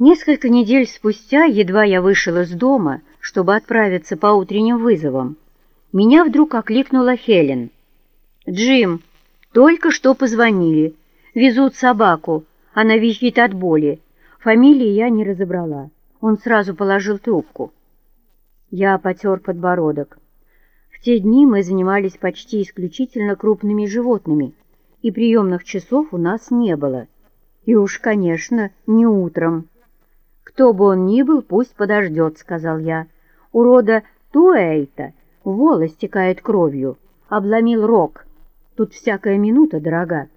Несколько недель спустя, едва я вышел из дома, чтобы отправиться по утренним вызовам, меня вдруг окликнула Хелен. «Джим, только что позвонили. Везут собаку. Она визжит от боли. Фамилии я не разобрала. Он сразу положил трубку. Я потер подбородок. В те дни мы занимались почти исключительно крупными животными, и приемных часов у нас не было. И уж, конечно, не утром. «Кто бы он ни был, пусть подождет», — сказал я. «У рода Туэйта волос стекает кровью, обломил рог. Тут всякая минута дорога».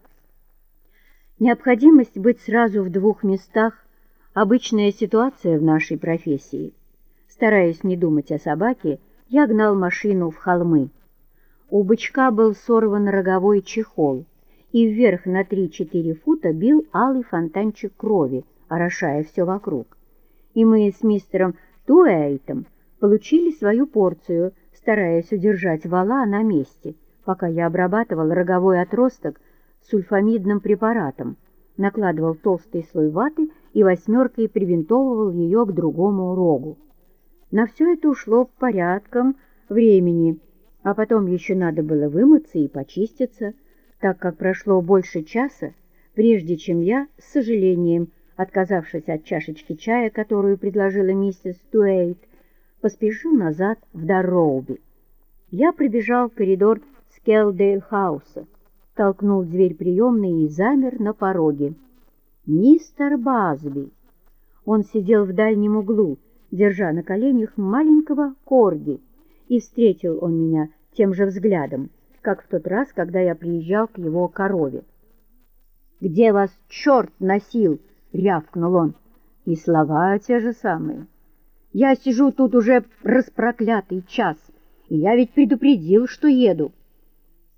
Необходимость быть сразу в двух местах — обычная ситуация в нашей профессии. Стараясь не думать о собаке, я гнал машину в холмы. У бычка был сорван роговой чехол, и вверх на 3-4 фута бил алый фонтанчик крови, орошая все вокруг. И мы с мистером Туэйтом получили свою порцию, стараясь удержать вала на месте, пока я обрабатывал роговой отросток сульфамидным препаратом, накладывал толстый слой ваты и восьмеркой привинтовывал ее к другому рогу. На все это ушло порядком времени, а потом еще надо было вымыться и почиститься, так как прошло больше часа, прежде чем я, с сожалением, отказавшись от чашечки чая, которую предложила миссис Туэйт, поспешил назад в Дарроуби. Я пробежал в коридор Скелдейл-хауса, толкнул дверь приемной и замер на пороге. «Мистер Базби!» Он сидел в дальнем углу, держа на коленях маленького корги, и встретил он меня тем же взглядом, как в тот раз, когда я приезжал к его корове. «Где вас черт носил?» — рявкнул он. И слова те же самые. «Я сижу тут уже распроклятый час, и я ведь предупредил, что еду».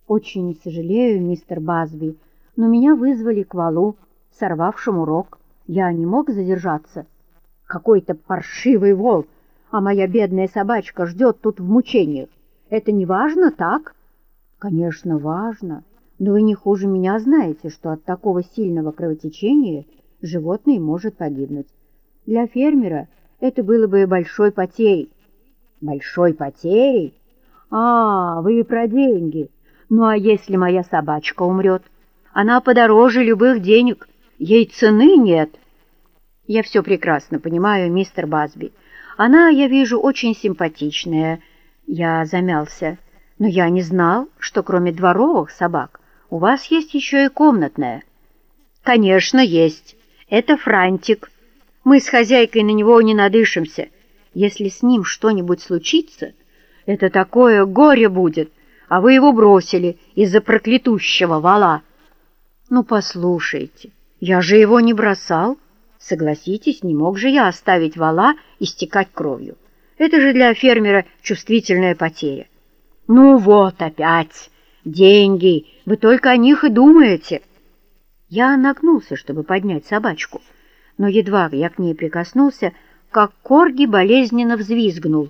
«Очень сожалею, мистер Базби, но меня вызвали к валу, сорвавшему рог. Я не мог задержаться». «Какой-то паршивый вол, а моя бедная собачка ждет тут в мучениях. Это не важно, так?» «Конечно, важно, но вы не хуже меня знаете, что от такого сильного кровотечения животное может погибнуть. Для фермера это было бы большой потерей». «Большой потерей? А, вы про деньги!» Ну а если моя собачка умрет? Она подороже любых денег, ей цены нет. Я все прекрасно понимаю, мистер Базби. Она, я вижу, очень симпатичная. Я замялся. Но я не знал, что кроме дворовых собак у вас есть еще и комнатная. Конечно, есть. Это Франтик. Мы с хозяйкой на него не надышимся. Если с ним что-нибудь случится, это такое горе будет а вы его бросили из-за проклятущего вала. Ну, послушайте, я же его не бросал. Согласитесь, не мог же я оставить вала истекать кровью. Это же для фермера чувствительная потеря. Ну вот опять, деньги, вы только о них и думаете. Я нагнулся, чтобы поднять собачку, но едва я к ней прикоснулся, как Корги болезненно взвизгнул.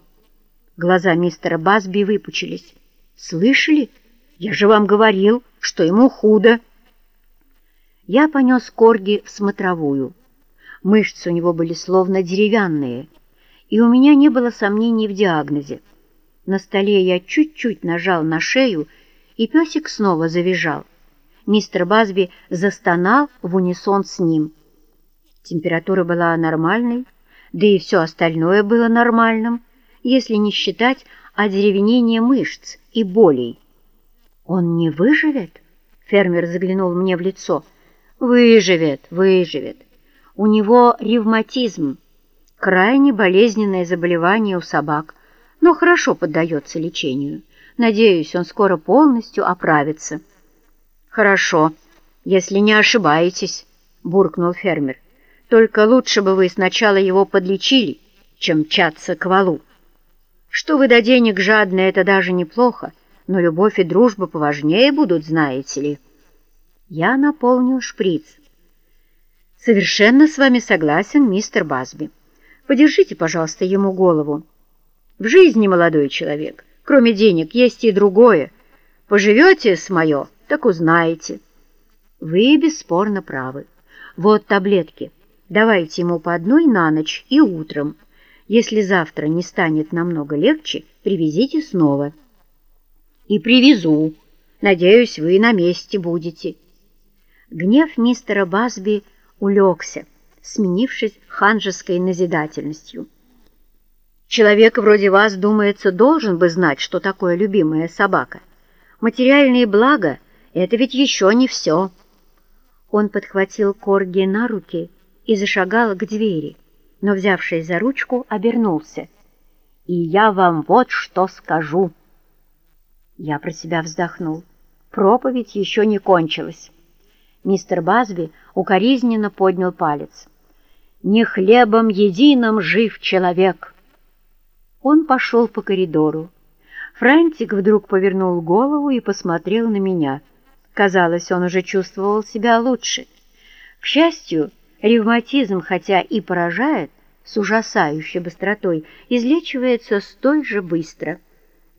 Глаза мистера Басби выпучились. Слышали? Я же вам говорил, что ему худо. Я понес Корги в смотровую. Мышцы у него были словно деревянные, и у меня не было сомнений в диагнозе. На столе я чуть-чуть нажал на шею, и песик снова завизжал. Мистер Базби застонал в унисон с ним. Температура была нормальной, да и все остальное было нормальным, если не считать одеревенение мышц и болей. «Он не выживет?» — фермер заглянул мне в лицо. «Выживет, выживет. У него ревматизм, крайне болезненное заболевание у собак, но хорошо поддается лечению. Надеюсь, он скоро полностью оправится». «Хорошо, если не ошибаетесь», — буркнул фермер. «Только лучше бы вы сначала его подлечили, чем мчаться к валу». Что вы до денег жадны, это даже неплохо, но любовь и дружба поважнее будут, знаете ли. Я наполнил шприц. Совершенно с вами согласен, мистер Базби. Подержите, пожалуйста, ему голову. В жизни, молодой человек, кроме денег, есть и другое. Поживете с мое, так узнаете. Вы бесспорно правы. Вот таблетки. давайте ему по одной на ночь и утром. Если завтра не станет намного легче, привезите снова. И привезу. Надеюсь, вы на месте будете. Гнев мистера Басби улегся, сменившись ханжеской назидательностью. Человек вроде вас, думается, должен бы знать, что такое любимая собака. Материальные блага — это ведь еще не все. Он подхватил Корги на руки и зашагал к двери, но, взявшись за ручку, обернулся. «И я вам вот что скажу!» Я про себя вздохнул. Проповедь еще не кончилась. Мистер Базби укоризненно поднял палец. «Не хлебом единым жив человек!» Он пошел по коридору. Франтик вдруг повернул голову и посмотрел на меня. Казалось, он уже чувствовал себя лучше. К счастью, ревматизм, хотя и поражает, с ужасающей быстротой, излечивается столь же быстро.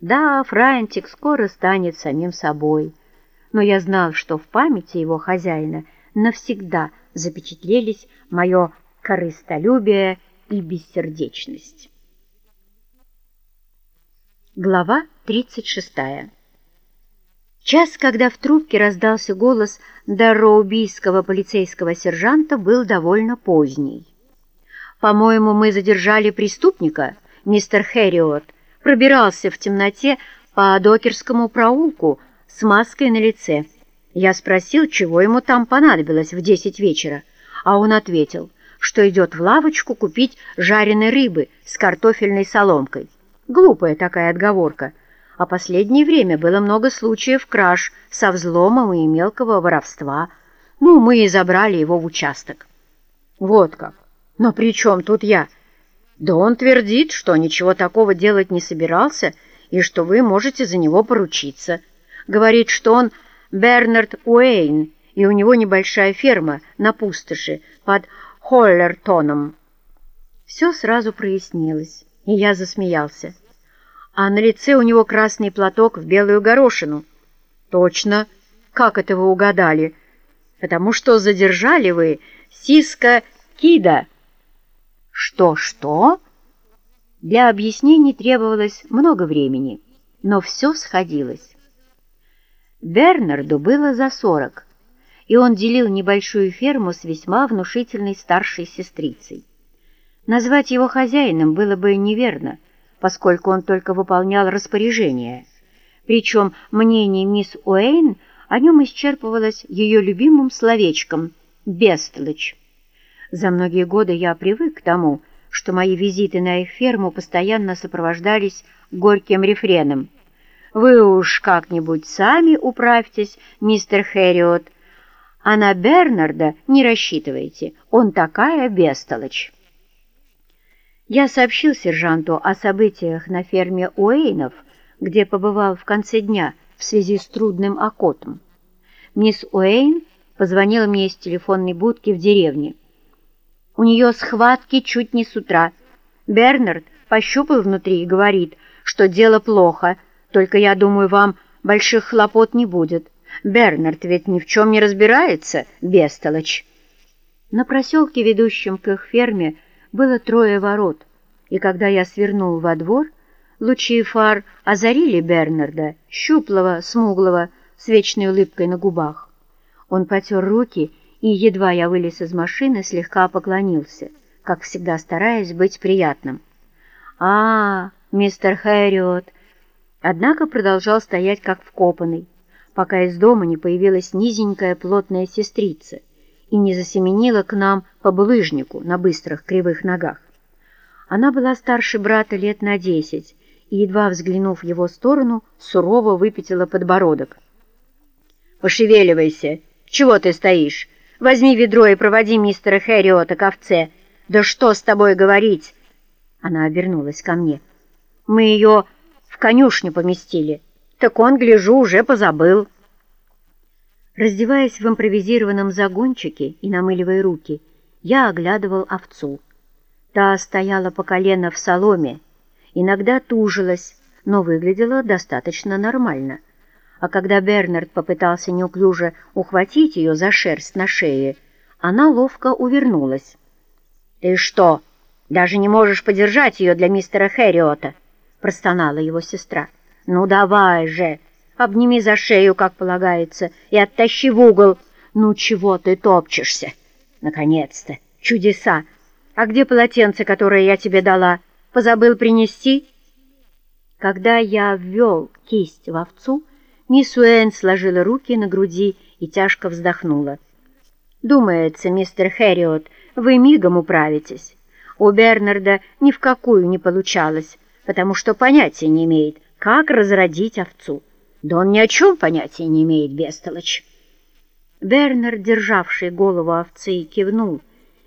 Да, Франтик скоро станет самим собой. Но я знал, что в памяти его хозяина навсегда запечатлелись мое корыстолюбие и бессердечность. Глава 36. Час, когда в трубке раздался голос дарроубийского полицейского сержанта, был довольно поздний. «По-моему, мы задержали преступника, мистер Хэриот, пробирался в темноте по Докерскому проулку с маской на лице. Я спросил, чего ему там понадобилось в десять вечера, а он ответил, что идет в лавочку купить жареной рыбы с картофельной соломкой. Глупая такая отговорка. А последнее время было много случаев краж со взломом и мелкого воровства. Ну, мы и забрали его в участок. Вот как. Но при чем тут я? Да он твердит, что ничего такого делать не собирался и что вы можете за него поручиться. Говорит, что он Бернард Уэйн, и у него небольшая ферма на пустоши под Холлертоном. Все сразу прояснилось и я засмеялся. А на лице у него красный платок в белую горошину. Точно. Как это вы угадали? Потому что задержали вы Сиска Кида. Что-что? Для объяснений требовалось много времени, но все сходилось. Бернарду было за сорок, и он делил небольшую ферму с весьма внушительной старшей сестрицей. Назвать его хозяином было бы неверно, поскольку он только выполнял распоряжения. Причем мнение мисс Уэйн о нем исчерпывалось ее любимым словечком «бестлочь». За многие годы я привык к тому, что мои визиты на их ферму постоянно сопровождались горьким рефреном. «Вы уж как-нибудь сами управьтесь, мистер Хэриот, а на Бернарда не рассчитывайте, он такая бестолочь». Я сообщил сержанту о событиях на ферме Уэйнов, где побывал в конце дня в связи с трудным окотом. Мисс Уэйн позвонила мне из телефонной будки в деревне. У нее схватки чуть не с утра. Бернард пощупал внутри и говорит, что дело плохо, только я думаю, вам больших хлопот не будет. Бернард ведь ни в чем не разбирается, бестолочь. На проселке, ведущем к их ферме, было трое ворот, и когда я свернул во двор, лучи фар озарили Бернарда, щуплого, смуглого, с вечной улыбкой на губах. Он потер руки, и, едва я вылез из машины, слегка поклонился, как всегда стараясь быть приятным. «А, мистер Хэриот!» Однако продолжал стоять как вкопанный, пока из дома не появилась низенькая плотная сестрица и не засеменила к нам по булыжнику на быстрых кривых ногах. Она была старше брата лет на десять и, едва взглянув в его сторону, сурово выпятила подбородок. «Пошевеливайся! Чего ты стоишь? Возьми ведро и проводи мистера Хэриота к овце. Да что с тобой говорить?» Она обернулась ко мне. «Мы ее в конюшню поместили. Так он, гляжу, уже позабыл». Раздеваясь в импровизированном загончике и намыливая руки, я оглядывал овцу. Та стояла по колено в соломе, иногда тужилась, но выглядела достаточно нормально. А когда Бернард попытался неуклюже ухватить ее за шерсть на шее, она ловко увернулась. «Ты что, даже не можешь подержать ее для мистера Хэриота?» — простонала его сестра. «Ну давай же, обними за шею, как полагается, и оттащи в угол. Ну чего ты топчешься? Наконец-то! Чудеса! А где полотенце, которое я тебе дала? Позабыл принести?» Когда я ввел кисть в овцу, мисс Уэйн сложила руки на груди и тяжко вздохнула. «Думается, мистер Хэриот, вы мигом управитесь. У Бернарда ни в какую не получалось, потому что понятия не имеет, как разродить овцу. Да он ни о чем понятия не имеет, бестолочь». Бернард, державший голову овцы, кивнул,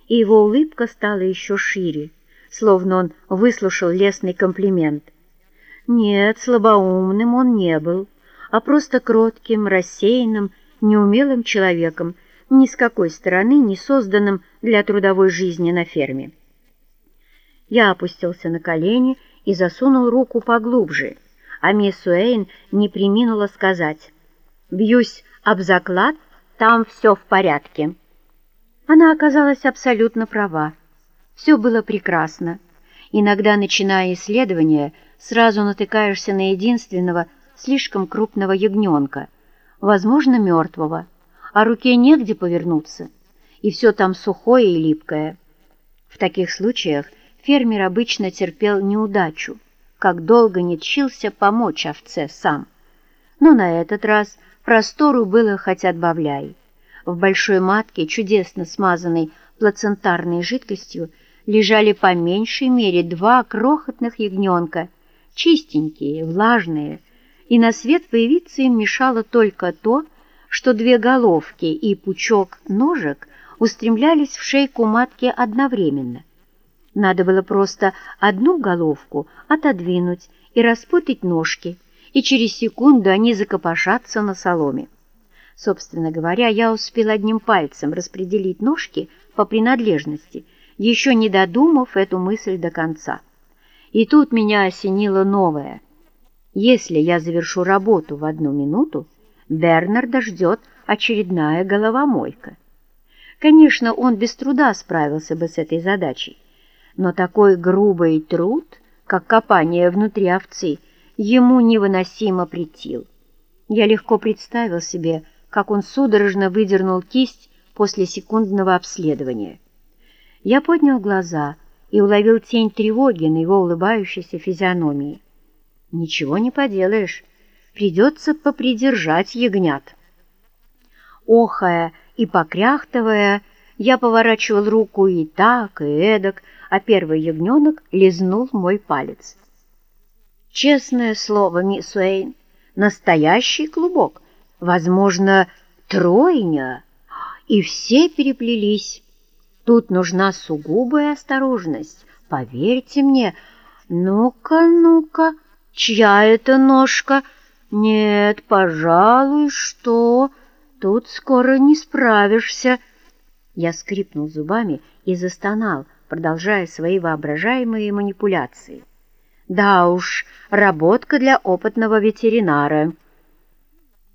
и его улыбка стала еще шире, словно он выслушал лестный комплимент. Нет, слабоумным он не был, а просто кротким, рассеянным, неумелым человеком, ни с какой стороны не созданным для трудовой жизни на ферме. Я опустился на колени и засунул руку поглубже, а мисс Уэйн не приминула сказать «Бьюсь об заклад, там все в порядке». Она оказалась абсолютно права. Все было прекрасно. Иногда, начиная исследование, сразу натыкаешься на единственного слишком крупного ягненка, возможно, мертвого, а руке негде повернуться, и все там сухое и липкое. В таких случаях фермер обычно терпел неудачу, как долго не тщился помочь овце сам. Но на этот раз простору было хоть отбавляй. В большой матке, чудесно смазанной плацентарной жидкостью, лежали по меньшей мере два крохотных ягненка, чистенькие, влажные, и на свет появиться им мешало только то, что две головки и пучок ножек устремлялись в шейку матки одновременно. Надо было просто одну головку отодвинуть и распутать ножки, и через секунду они закопошатся на соломе. Собственно говоря, я успел одним пальцем распределить ножки по принадлежности, еще не додумав эту мысль до конца. И тут меня осенило новое. Если я завершу работу в одну минуту, Бернарда ждет очередная головомойка. Конечно, он без труда справился бы с этой задачей, но такой грубый труд, как копание внутри овцы, ему невыносимо претил. Я легко представил себе, как он судорожно выдернул кисть после секундного обследования. Я поднял глаза и уловил тень тревоги на его улыбающейся физиономии. Ничего не поделаешь, придется попридержать ягнят. Охая и покряхтывая, я поворачивал руку и так, и эдак, а первый ягненок лизнул мой палец. Честное слово, мисс Уэйн, настоящий клубок, возможно, тройня, и все переплелись. Тут нужна сугубая осторожность, поверьте мне. Ну-ка, ну-ка, чья это ножка — «Нет, пожалуй, что... Тут скоро не справишься». Я скрипнул зубами и застонал, продолжая свои воображаемые манипуляции. «Да уж, работка для опытного ветеринара».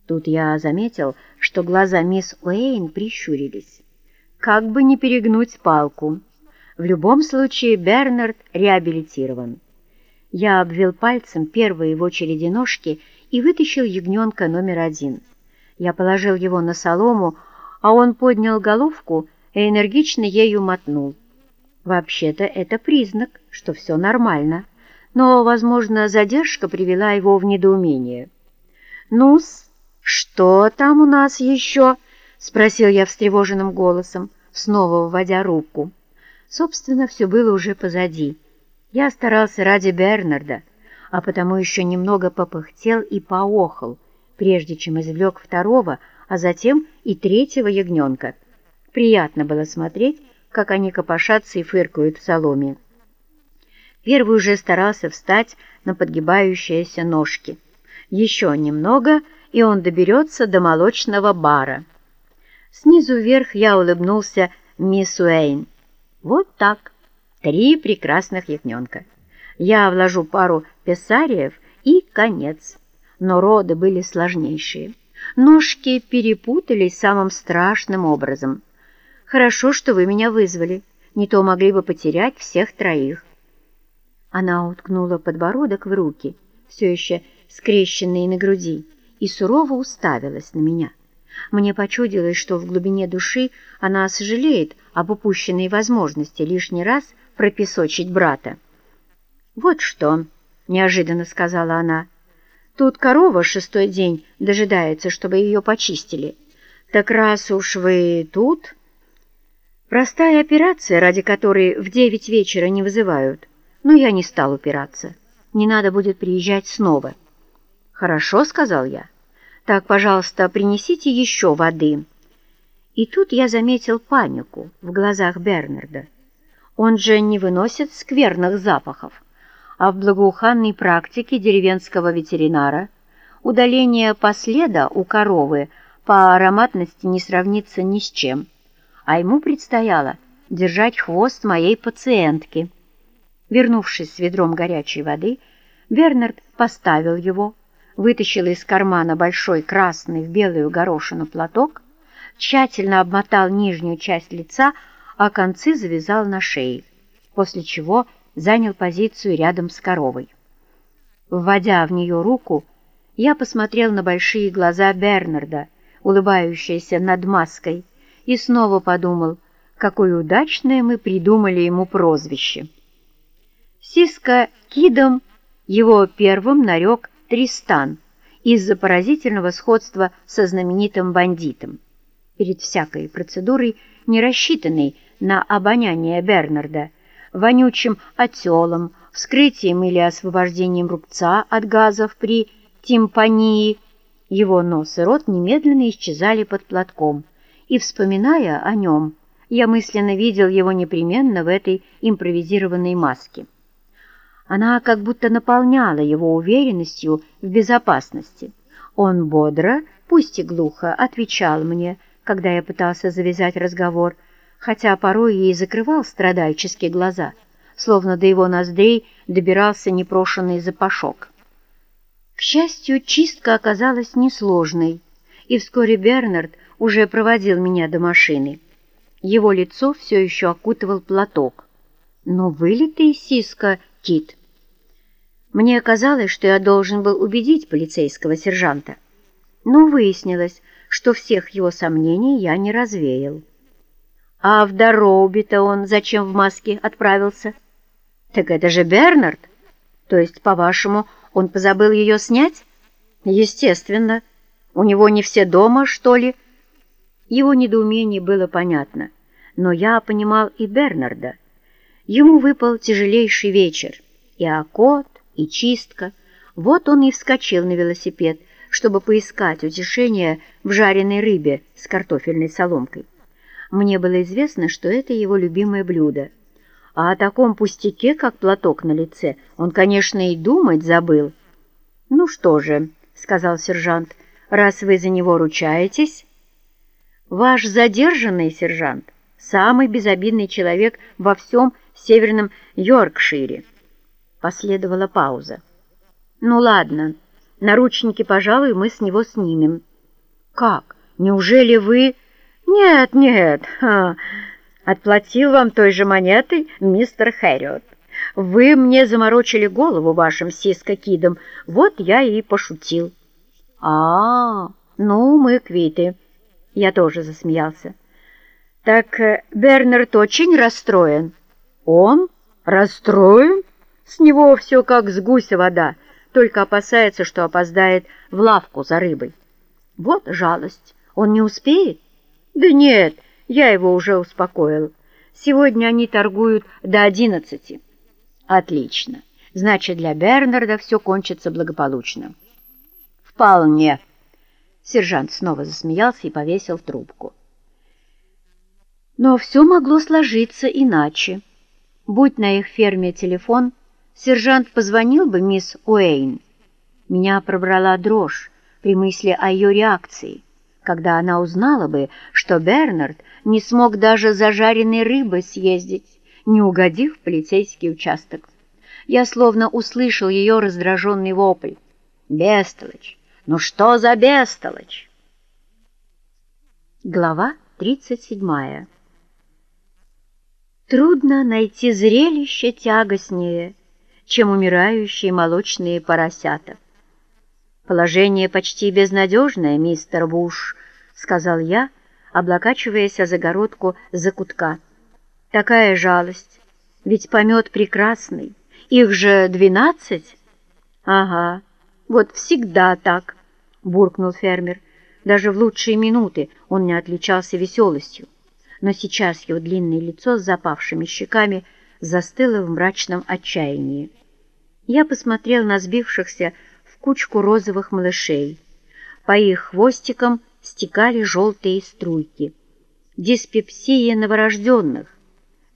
Тут я заметил, что глаза мисс Уэйн прищурились. Как бы не перегнуть палку. В любом случае Бернард реабилитирован. Я обвел пальцем первые в очереди ножки и вытащил ягненка номер один. Я положил его на солому, а он поднял головку и энергично ею мотнул. Вообще-то это признак, что все нормально, но, возможно, задержка привела его в недоумение. «Ну-с, что там у нас еще?» — спросил я встревоженным голосом, снова вводя руку. Собственно, все было уже позади. Я старался ради Бернарда, а потому еще немного попыхтел и поохал, прежде чем извлек второго, а затем и третьего ягненка. Приятно было смотреть, как они копошатся и фыркают в соломе. Первый уже старался встать на подгибающиеся ножки. Еще немного, и он доберется до молочного бара. Снизу вверх я улыбнулся мисс Уэйн. Вот так, три прекрасных ягненка. Я вложу пару писариев и конец. Но роды были сложнейшие. Ножки перепутались самым страшным образом. Хорошо, что вы меня вызвали. не то могли бы потерять всех троих. Она уткнула подбородок в руки, все еще скрещенные на груди, и сурово уставилась на меня. Мне почудилось, что в глубине души она сожалеет об упущенной возможности лишний раз пропесочить брата. «Вот что», — неожиданно сказала она, — «тут корова шестой день дожидается, чтобы ее почистили. Так раз уж вы тут...» Простая операция, ради которой в девять вечера не вызывают, но я не стал упираться. Не надо будет приезжать снова. «Хорошо», — сказал я. «Так, пожалуйста, принесите еще воды». И тут я заметил панику в глазах Бернарда. Он же не выносит скверных запахов, а в благоуханной практике деревенского ветеринара удаление последа у коровы по ароматности не сравнится ни с чем, а ему предстояло держать хвост моей пациентки. Вернувшись с ведром горячей воды, Бернард поставил его, вытащил из кармана большой красный в белую горошину платок, тщательно обмотал нижнюю часть лица, а концы завязал на шее, после чего занял позицию рядом с коровой. Вводя в нее руку, я посмотрел на большие глаза Бернарда, улыбающиеся над маской, и снова подумал, какое удачное мы придумали ему прозвище. Сиска Кидом его первым нарек Тристан из-за поразительного сходства со знаменитым бандитом. Перед всякой процедурой, не рассчитанной на обоняние Бернарда, вонючим отелом, вскрытием или освобождением рубца от газов при тимпании, его нос и рот немедленно исчезали под платком, и, вспоминая о нем, я мысленно видел его непременно в этой импровизированной маске. Она как будто наполняла его уверенностью в безопасности. Он бодро, пусть и глухо, отвечал мне, когда я пытался завязать разговор, хотя порой ей закрывал страдальческие глаза, словно до его ноздрей добирался непрошенный запашок. К счастью, чистка оказалась несложной, и вскоре Бернард уже проводил меня до машины. Его лицо все еще окутывал платок. Но вылитый сиска Кит. Мне казалось, что я должен был убедить полицейского сержанта, но выяснилось, что всех его сомнений я не развеял. А в Дороуби-то он зачем в маске отправился? Так это же Бернард. То есть, по-вашему, он позабыл ее снять? Естественно. У него не все дома, что ли? Его недоумение было понятно, но я понимал и Бернарда. Ему выпал тяжелейший вечер, и окот, и чистка. Вот он и вскочил на велосипед, чтобы поискать утешение в жареной рыбе с картофельной соломкой. Мне было известно, что это его любимое блюдо. А о таком пустяке, как платок на лице, он, конечно, и думать забыл. «Ну что же», — сказал сержант, — «раз вы за него ручаетесь...» «Ваш задержанный сержант — самый безобидный человек во всем северном Йоркшире». Последовала пауза. «Ну ладно, наручники, пожалуй, мы с него снимем». «Как? Неужели вы...» «Нет, нет, ха. отплатил вам той же монетой мистер Хэриот. Вы мне заморочили голову вашим сискокидом, вот я и пошутил». «А, -а ну, мы квиты». Я тоже засмеялся. «Так э, Бернард очень расстроен». «Он? Расстроен?» С него все как с гуся вода, только опасается, что опоздает в лавку за рыбой. Вот жалость. Он не успеет? Да нет, я его уже успокоил. Сегодня они торгуют до одиннадцати. Отлично. Значит, для Бернарда все кончится благополучно. Вполне. Сержант снова засмеялся и повесил трубку. Но все могло сложиться иначе. Будь на их ферме телефон, сержант позвонил бы мисс Уэйн. Меня пробрала дрожь при мысли о ее реакции, когда она узнала бы, что Бернард не смог даже зажаренной рыбы съездить, не угодив в полицейский участок. Я словно услышал ее раздраженный вопль. «Бестолочь! Ну что за бестолочь?» Глава тридцать седьмая Трудно найти зрелище тягостнее, чем умирающие молочные поросята. «Положение почти безнадежное, мистер Буш», — сказал я, облокачиваясь о загородку закутка. «Такая жалость, ведь помет прекрасный, их же двенадцать». «Ага, вот всегда так», — буркнул фермер. Даже в лучшие минуты он не отличался веселостью, но сейчас его длинное лицо с запавшими щеками застыло в мрачном отчаянии. Я посмотрел на сбившихся в кучку розовых малышей. По их хвостикам стекали желтые струйки. Диспепсия новорожденных,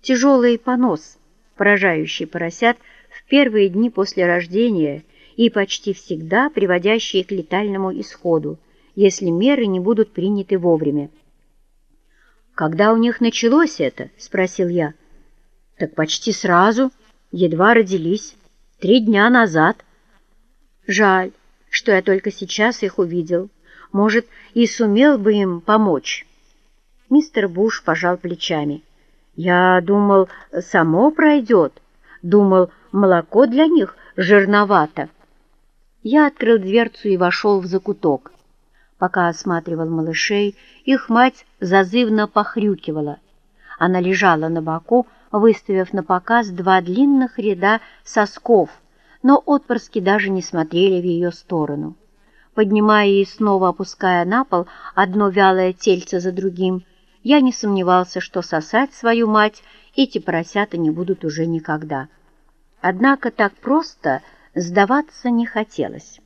тяжелый понос, поражающий поросят в первые дни после рождения и почти всегда приводящий к летальному исходу, если меры не будут приняты вовремя. «Когда у них началось это?» — спросил я. «Так почти сразу, едва родились, три дня назад». «Жаль, что я только сейчас их увидел. Может, и сумел бы им помочь». Мистер Буш пожал плечами. «Я думал, само пройдет. Думал, молоко для них жирновато». Я открыл дверцу и вошел в закуток. Пока осматривал малышей, их мать зазывно похрюкивала. Она лежала на боку, выставив на показ два длинных ряда сосков, но отпрыски даже не смотрели в ее сторону. Поднимая и снова опуская на пол одно вялое тельце за другим, я не сомневался, что сосать свою мать эти поросята не будут уже никогда. Однако так просто сдаваться не хотелось.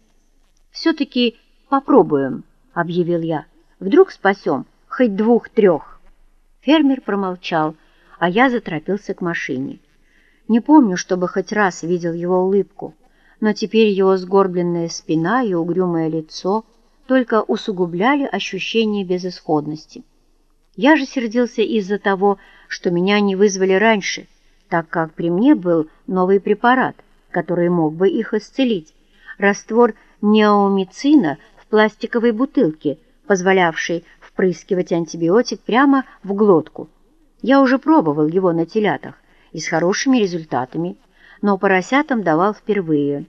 «Все-таки попробуем», — объявил я. «Вдруг спасем хоть двух-трех». Фермер промолчал, а я заторопился к машине. Не помню, чтобы хоть раз видел его улыбку, но теперь его сгорбленная спина и угрюмое лицо только усугубляли ощущение безысходности. Я же сердился из-за того, что меня не вызвали раньше, так как при мне был новый препарат, который мог бы их исцелить, раствор неомицина пластиковой бутылки, позволявшей впрыскивать антибиотик прямо в глотку. Я уже пробовал его на телятах и с хорошими результатами, но поросятам давал впервые.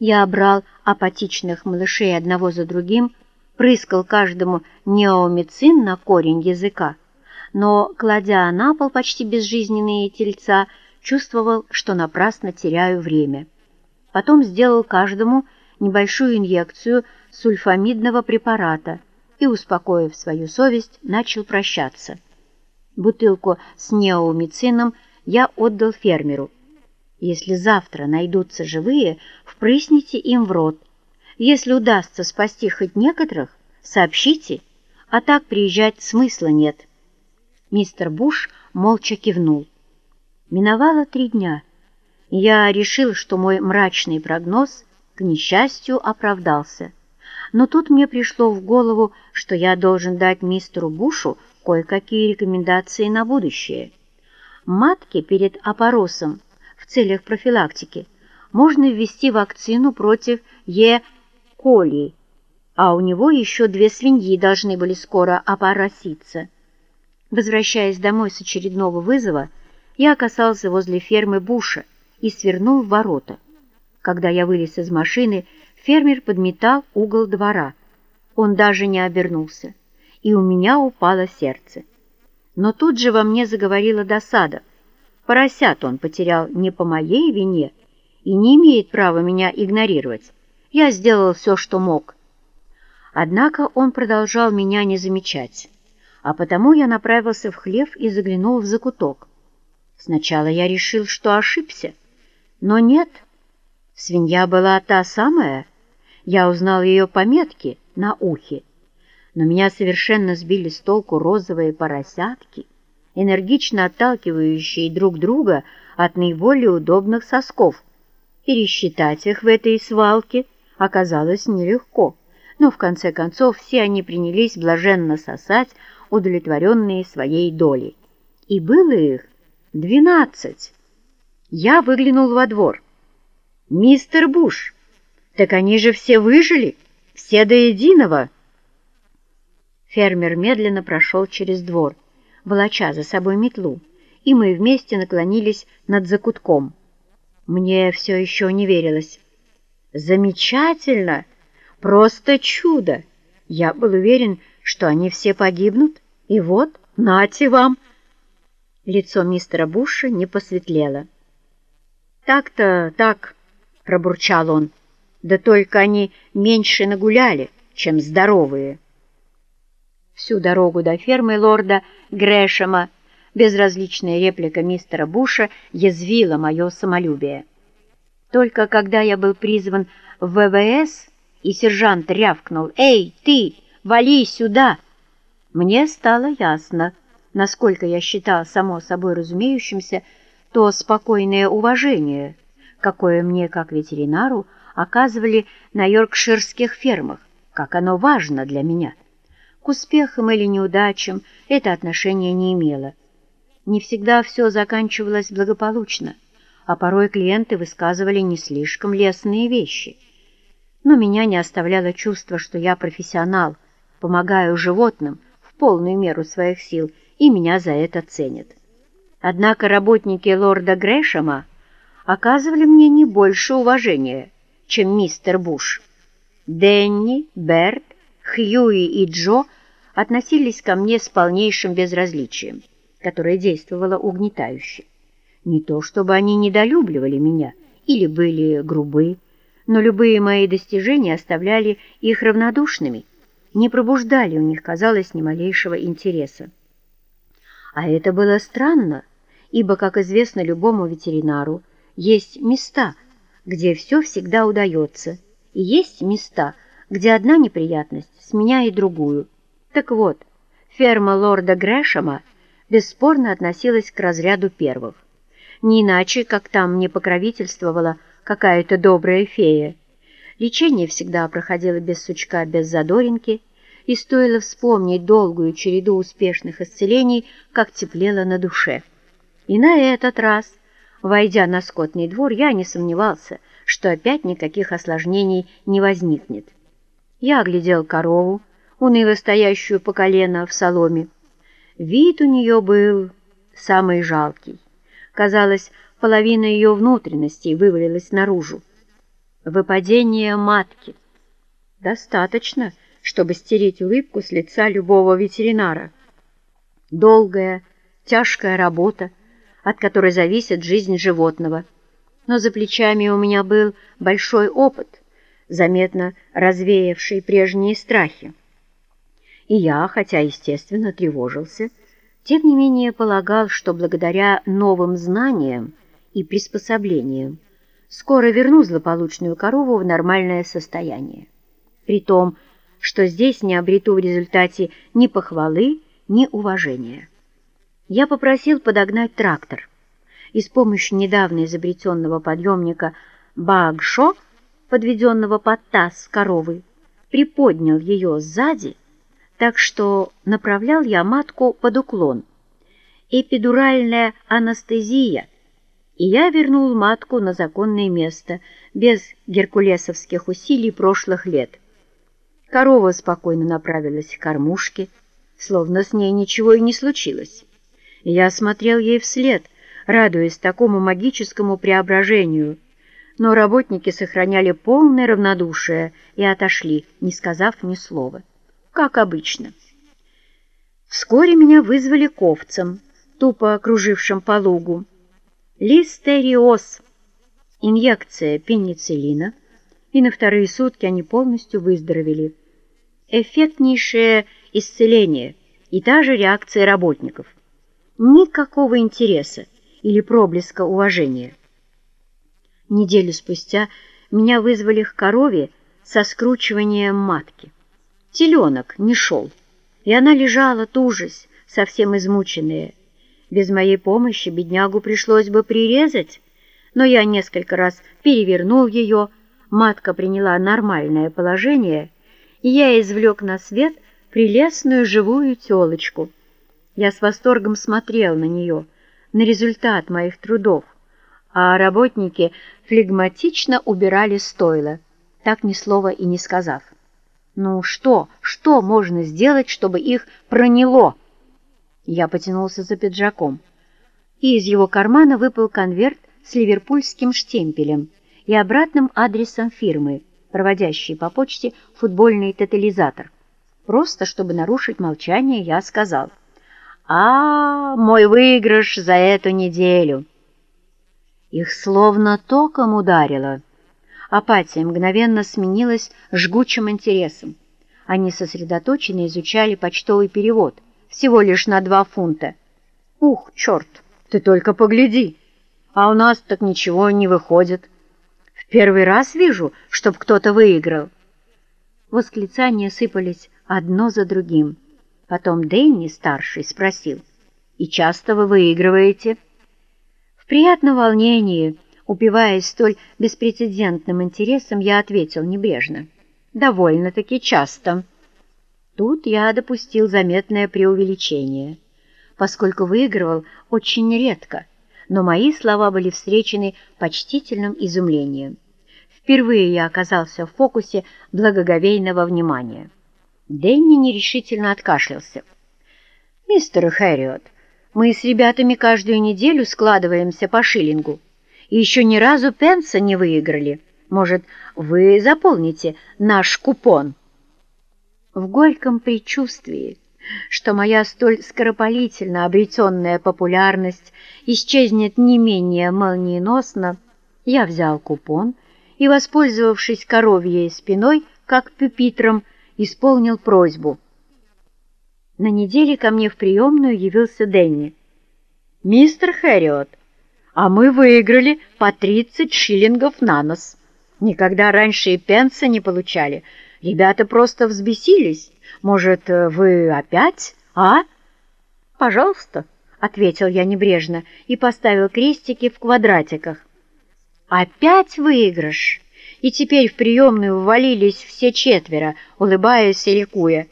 Я брал апатичных малышей одного за другим, прыскал каждому неомицин на корень языка, но, кладя на пол почти безжизненные тельца, чувствовал, что напрасно теряю время. Потом сделал каждому небольшую инъекцию сульфамидного препарата и, успокоив свою совесть, начал прощаться. Бутылку с неоумицином я отдал фермеру. Если завтра найдутся живые, впрысните им в рот. Если удастся спасти хоть некоторых, сообщите, а так приезжать смысла нет. Мистер Буш молча кивнул. Миновало три дня, я решил, что мой мрачный прогноз, к несчастью, оправдался но тут мне пришло в голову, что я должен дать мистеру Бушу кое-какие рекомендации на будущее. Матке перед опоросом в целях профилактики можно ввести вакцину против Е. коли, а у него еще две свиньи должны были скоро опороситься. Возвращаясь домой с очередного вызова, я оказался возле фермы Буша и свернул в ворота. Когда я вылез из машины, Фермер подметал угол двора. Он даже не обернулся, и у меня упало сердце. Но тут же во мне заговорила досада. Поросят он потерял не по моей вине и не имеет права меня игнорировать. Я сделал все, что мог. Однако он продолжал меня не замечать, а потому я направился в хлев и заглянул в закуток. Сначала я решил, что ошибся, но нет, свинья была та самая, я узнал ее пометки на ухе, но меня совершенно сбили с толку розовые поросятки, энергично отталкивающие друг друга от наиболее удобных сосков. Пересчитать их в этой свалке оказалось нелегко, но в конце концов все они принялись блаженно сосать, удовлетворенные своей долей. И было их двенадцать. Я выглянул во двор. «Мистер Буш!» Так они же все выжили, все до единого. Фермер медленно прошел через двор, волоча за собой метлу, и мы вместе наклонились над закутком. Мне все еще не верилось. Замечательно! Просто чудо! Я был уверен, что они все погибнут, и вот, нате вам! Лицо мистера Буша не посветлело. «Так-то так», — пробурчал он, — «да только они меньше нагуляли, чем здоровые». Всю дорогу до фермы лорда Грэшема безразличная реплика мистера Буша язвила мое самолюбие. Только когда я был призван в ВВС, и сержант рявкнул «Эй, ты, вали сюда!», мне стало ясно, насколько я считал само собой разумеющимся то спокойное уважение, какое мне, как ветеринару, оказывали на йоркширских фермах, как оно важно для меня. К успехам или неудачам это отношение не имело. Не всегда все заканчивалось благополучно, а порой клиенты высказывали не слишком лестные вещи. Но меня не оставляло чувство, что я профессионал, помогаю животным в полную меру своих сил, и меня за это ценят. Однако работники лорда Грэшема оказывали мне не больше уважения, чем мистер Буш. Дэнни, Берт, Хьюи и Джо относились ко мне с полнейшим безразличием которое действовало угнетающе. Не то чтобы они недолюбливали меня или были грубы, но любые мои достижения оставляли их равнодушными, не пробуждали у них, казалось, ни малейшего интереса. А это было странно, ибо, как известно любому ветеринару, есть места, где все всегда удается, и есть места, где одна неприятность сменяет другую. Так вот, ферма лорда Грэшема бесспорно относилась к разряду первых. Не иначе, как там мне покровительствовала какая-то добрая фея. Лечение всегда проходило без сучка, без задоринки, и стоило вспомнить долгую череду успешных исцелений, как теплело на душе. И на этот раз, войдя на скотный двор, я не сомневался, что опять никаких осложнений не возникнет. Я оглядел корову, уныло стоящую по колено в соломе, Вид у нее был самый жалкий. Казалось, половина ее внутренностей вывалилась наружу. Выпадение матки. Достаточно, чтобы стереть улыбку с лица любого ветеринара. Долгая, тяжкая работа, от которой зависит жизнь животного. Но за плечами у меня был большой опыт, заметно развеявший прежние страхи. И я, хотя, естественно, тревожился, тем не менее полагал, что благодаря новым знаниям и приспособлениям скоро верну злополучную корову в нормальное состояние. При том, что здесь не обрету в результате ни похвалы, ни уважения. Я попросил подогнать трактор, и с помощью недавно изобретенного подъемника Багшо, подведенного под таз коровы, приподнял ее сзади так что направлял я матку под уклон. Эпидуральная анестезия, и я вернул матку на законное место, без геркулесовских усилий прошлых лет. Корова спокойно направилась к кормушке, словно с ней ничего и не случилось. Я смотрел ей вслед, радуясь такому магическому преображению, но работники сохраняли полное равнодушие и отошли, не сказав ни слова как обычно. Вскоре меня вызвали ковцем, тупо окружившим по лугу. Листериоз, инъекция пенициллина, и на вторые сутки они полностью выздоровели. Эффектнейшее исцеление и та же реакция работников. Никакого интереса или проблеска уважения. Неделю спустя меня вызвали к корове со скручиванием матки. Теленок не шел, и она лежала, тужась, совсем измученная. Без моей помощи беднягу пришлось бы прирезать, но я несколько раз перевернул ее, матка приняла нормальное положение, и я извлек на свет прелестную живую телочку. Я с восторгом смотрел на нее, на результат моих трудов, а работники флегматично убирали стойло, так ни слова и не сказав. Ну что, что можно сделать, чтобы их проняло? Я потянулся за пиджаком. и из его кармана выпал конверт с ливерпульским штемпелем и обратным адресом фирмы, проводящей по почте футбольный тотализатор. Просто, чтобы нарушить молчание, я сказал, «А, мой выигрыш за эту неделю!» Их словно током ударило. Апатия мгновенно сменилась жгучим интересом. Они сосредоточенно изучали почтовый перевод, всего лишь на два фунта. «Ух, черт, ты только погляди! А у нас так ничего не выходит. Первый раз вижу, чтоб кто-то выиграл». Восклицания сыпались одно за другим. Потом Дэнни, старший, спросил, «И часто вы выигрываете?» В приятном волнении, упиваясь столь беспрецедентным интересом, я ответил небрежно, «Довольно-таки часто». Тут я допустил заметное преувеличение, поскольку выигрывал очень редко, но мои слова были встречены почтительным изумлением. Впервые я оказался в фокусе благоговейного внимания. Дэнни нерешительно откашлялся. «Мистер Хэриот, мы с ребятами каждую неделю складываемся по шиллингу, и еще ни разу пенса не выиграли. Может, вы заполните наш купон?» В горьком предчувствии, что моя столь скоропалительно обретенная популярность исчезнет не менее молниеносно, я взял купон и, воспользовавшись коровьей спиной, как пюпитром, исполнил просьбу. На неделе ко мне в приемную явился Дэнни. «Мистер Хэриот, а мы выиграли по 30 шиллингов на нос. Никогда раньше и пенса не получали. Ребята просто взбесились. Может, вы опять, а?» «Пожалуйста», — ответил я небрежно и поставил крестики в квадратиках. «Опять выигрыш!» и теперь в приемную ввалились все четверо, улыбаясь и ликуя.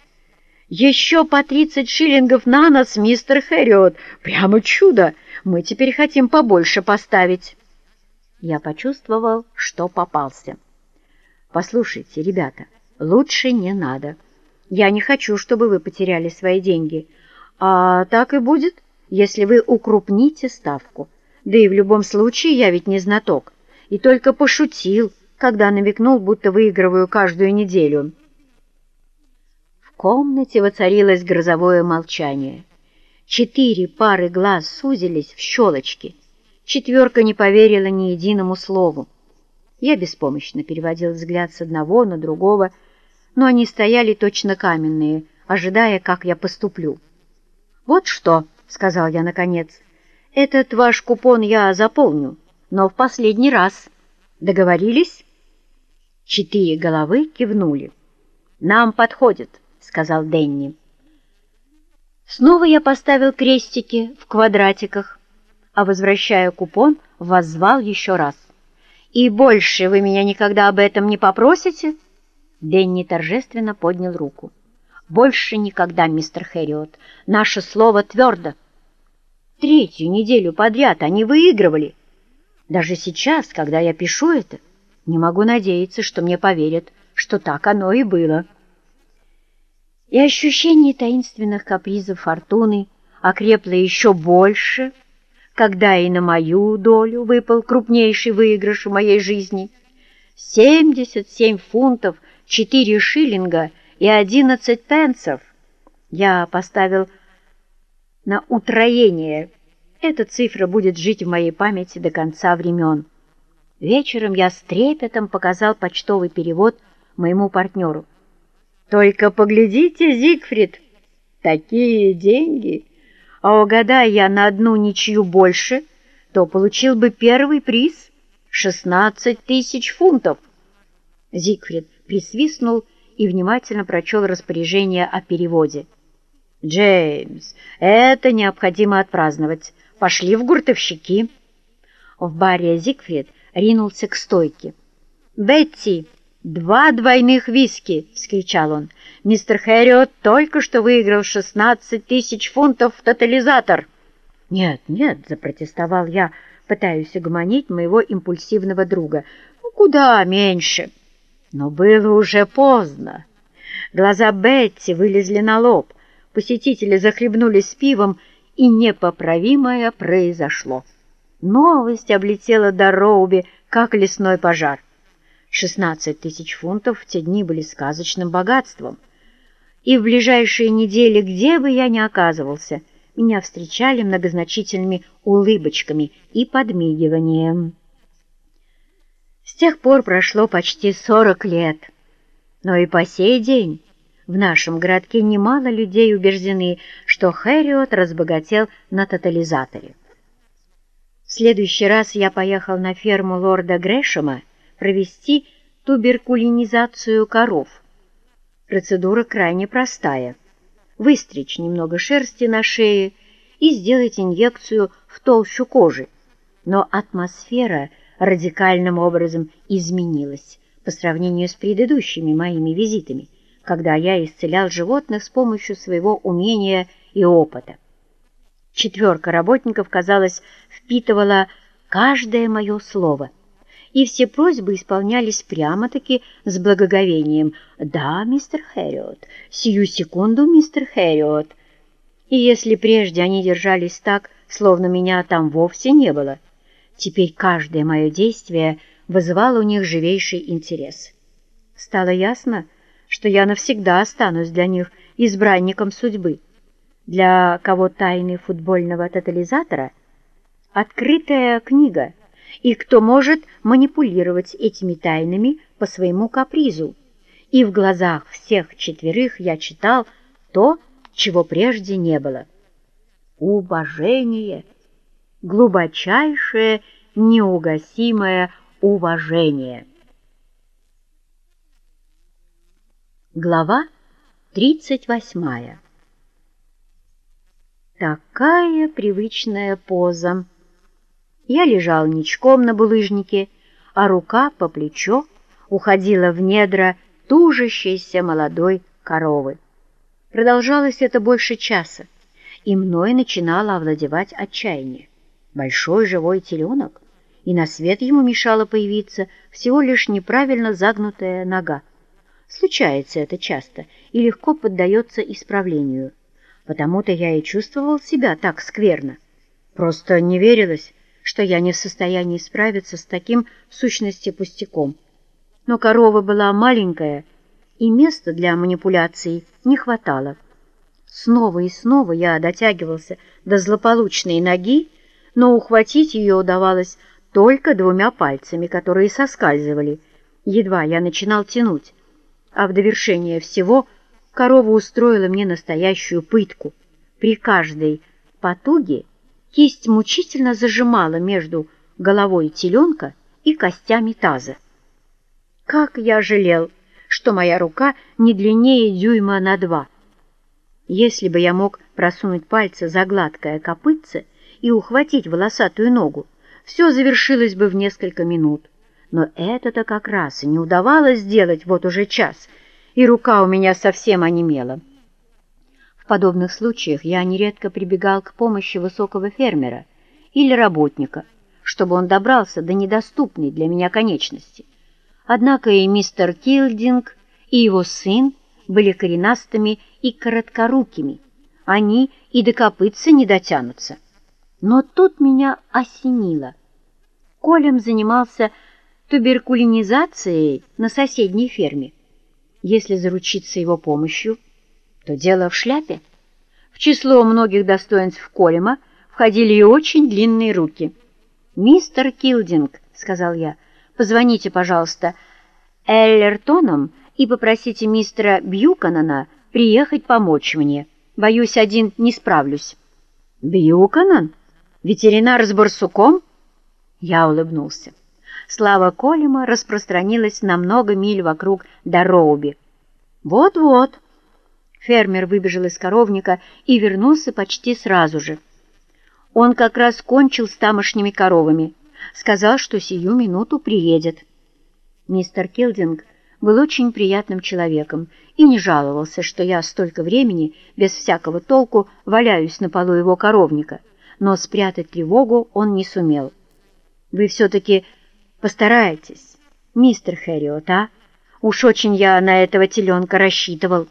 «Еще по тридцать шиллингов на нос, мистер Хэриот! Прямо чудо! Мы теперь хотим побольше поставить!» Я почувствовал, что попался. «Послушайте, ребята, лучше не надо. Я не хочу, чтобы вы потеряли свои деньги. А так и будет, если вы укрупните ставку. Да и в любом случае я ведь не знаток, и только пошутил» когда намекнул, будто выигрываю каждую неделю. В комнате воцарилось грозовое молчание. Четыре пары глаз сузились в щелочки. Четверка не поверила ни единому слову. Я беспомощно переводил взгляд с одного на другого, но они стояли точно каменные, ожидая, как я поступлю. «Вот что», — сказал я наконец, — «этот ваш купон я заполню, но в последний раз. Договорились?» Четыре головы кивнули. «Нам подходит», — сказал Денни. Снова я поставил крестики в квадратиках, а, возвращая купон, воззвал еще раз. «И больше вы меня никогда об этом не попросите?» Денни торжественно поднял руку. «Больше никогда, мистер Хэриот. Наше слово твердо. Третью неделю подряд они выигрывали. Даже сейчас, когда я пишу это, не могу надеяться, что мне поверят, что так оно и было. И ощущение таинственных капризов фортуны окрепло еще больше, когда и на мою долю выпал крупнейший выигрыш в моей жизни. 77 фунтов, 4 шиллинга и 11 пенсов. Я поставил на утроение. Эта цифра будет жить в моей памяти до конца времен. Вечером я с трепетом показал почтовый перевод моему партнеру. «Только поглядите, Зигфрид, такие деньги! А угадай я на одну ничью больше, то получил бы первый приз — шестнадцать тысяч фунтов!» Зигфрид присвистнул и внимательно прочел распоряжение о переводе. «Джеймс, это необходимо отпраздновать. Пошли в гуртовщики». В баре Зигфрид ринулся к стойке. «Бетти, два двойных виски!» — вскричал он. «Мистер Хэриот только что выиграл шестнадцать тысяч фунтов в тотализатор!» «Нет, нет!» — запротестовал я, пытаясь угомонить моего импульсивного друга. «Ну, куда меньше!» Но было уже поздно. Глаза Бетти вылезли на лоб, посетители захлебнулись пивом, и непоправимое произошло. Новость облетела до Роуби, как лесной пожар. 16 тысяч фунтов в те дни были сказочным богатством. И в ближайшие недели, где бы я ни оказывался, меня встречали многозначительными улыбочками и подмигиванием. Тех пор прошло почти 40 лет, но и по сей день в нашем городке немало людей убеждены, что Хэриот разбогател на тотализаторе. В следующий раз я поехал на ферму лорда Грэшема провести туберкулинизацию коров. Процедура крайне простая. Выстричь немного шерсти на шее и сделать инъекцию в толщу кожи. Но атмосфера радикальным образом изменилась по сравнению с предыдущими моими визитами, когда я исцелял животных с помощью своего умения и опыта. Четверка работников, казалось, впитывала каждое мое слово, и все просьбы исполнялись прямо-таки с благоговением. «Да, мистер Хэриот, сию секунду, мистер Хэриот». И если прежде они держались так, словно меня там вовсе не было, теперь каждое мое действие вызывало у них живейший интерес. Стало ясно, что я навсегда останусь для них избранником судьбы для кого тайны футбольного тотализатора — открытая книга, и кто может манипулировать этими тайнами по своему капризу. И в глазах всех четверых я читал то, чего прежде не было. Уважение, глубочайшее, неугасимое уважение. Глава тридцать восьмая Такая привычная поза. Я лежал ничком на булыжнике, а рука по плечо уходила в недра тужащейся молодой коровы. Продолжалось это больше часа, и мной начинало овладевать отчаяние. Большой живой теленок, и на свет ему мешала появиться всего лишь неправильно загнутая нога. Случается это часто и легко поддается исправлению. Потому-то я и чувствовал себя так скверно. Просто не верилось, что я не в состоянии справиться с таким в сущности пустяком. Но корова была маленькая, и места для манипуляций не хватало. Снова и снова я дотягивался до злополучной ноги, но ухватить ее удавалось только двумя пальцами, которые соскальзывали. Едва я начинал тянуть, а в довершение всего — корова устроила мне настоящую пытку. При каждой потуге кисть мучительно зажимала между головой теленка и костями таза. Как я жалел, что моя рука не длиннее дюйма на два. Если бы я мог просунуть пальцы за гладкое копытце и ухватить волосатую ногу, все завершилось бы в несколько минут. Но это-то как раз и не удавалось сделать вот уже час — и рука у меня совсем онемела. В подобных случаях я нередко прибегал к помощи высокого фермера или работника, чтобы он добрался до недоступной для меня конечности. Однако и мистер Килдинг, и его сын были коренастыми и короткорукими. Они и до копытца не дотянутся. Но тут меня осенило. Колем занимался туберкулинизацией на соседней ферме. Если заручиться его помощью, то дело в шляпе. В число многих достоинств Колема входили и очень длинные руки. «Мистер Килдинг», — сказал я, — «позвоните, пожалуйста, Эллертоном и попросите мистера Бьюканана приехать помочь мне. Боюсь, один не справлюсь». «Бьюканан? Ветеринар с барсуком?» Я улыбнулся. Слава Колема распространилась на много миль вокруг Дороуби. «Вот-вот!» Фермер выбежал из коровника и вернулся почти сразу же. Он как раз кончил с тамошними коровами. Сказал, что сию минуту приедет. Мистер Килдинг был очень приятным человеком и не жаловался, что я столько времени без всякого толку валяюсь на полу его коровника, но спрятать тревогу он не сумел. «Вы все-таки Постарайтесь, мистер Хэриот, а? Уж очень я на этого теленка рассчитывал.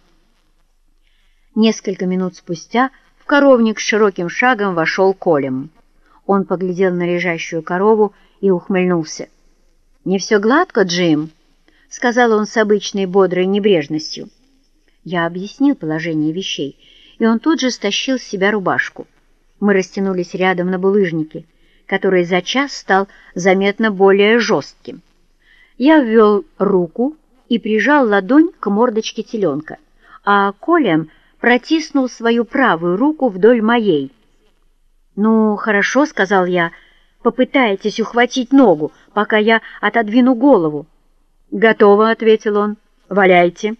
Несколько минут спустя в коровник с широким шагом вошел Колем. Он поглядел на лежащую корову и ухмыльнулся. «Не все гладко, Джим», — сказал он с обычной бодрой небрежностью. Я объяснил положение вещей, и он тут же стащил с себя рубашку. Мы растянулись рядом на булыжнике, который за час стал заметно более жестким. Я ввел руку и прижал ладонь к мордочке теленка, а Колем протиснул свою правую руку вдоль моей. «Ну, хорошо», — сказал я, — «попытайтесь ухватить ногу, пока я отодвину голову». «Готово», — ответил он, — «валяйте».